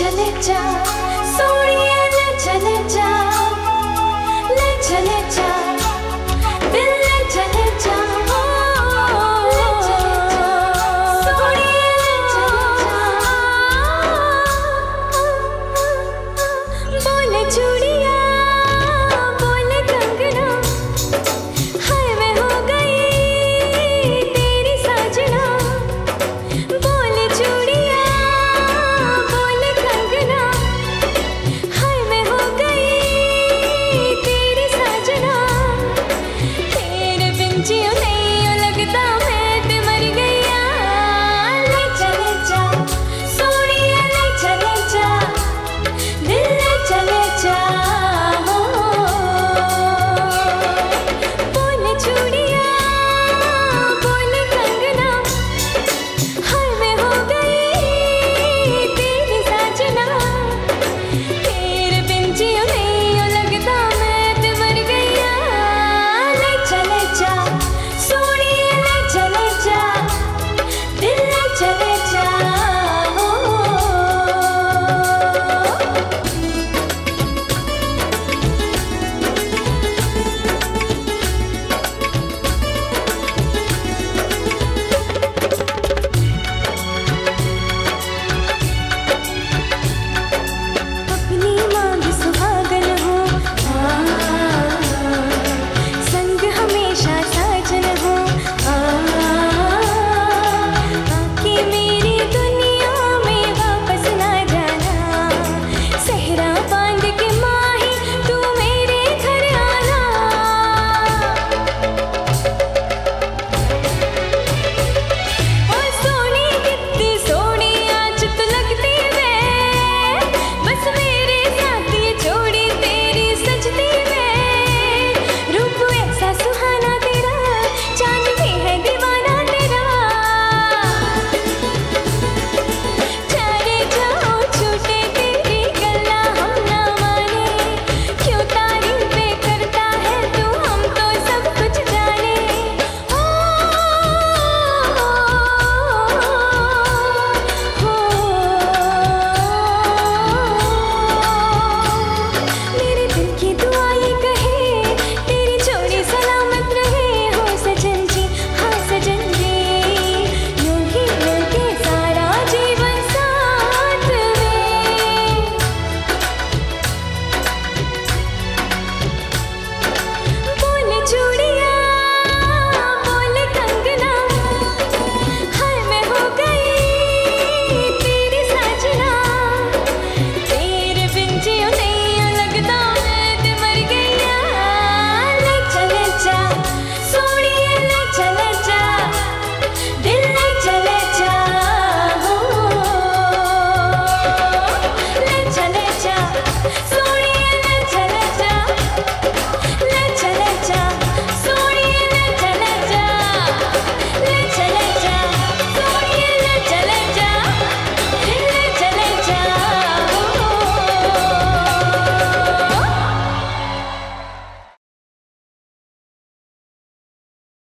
चले जा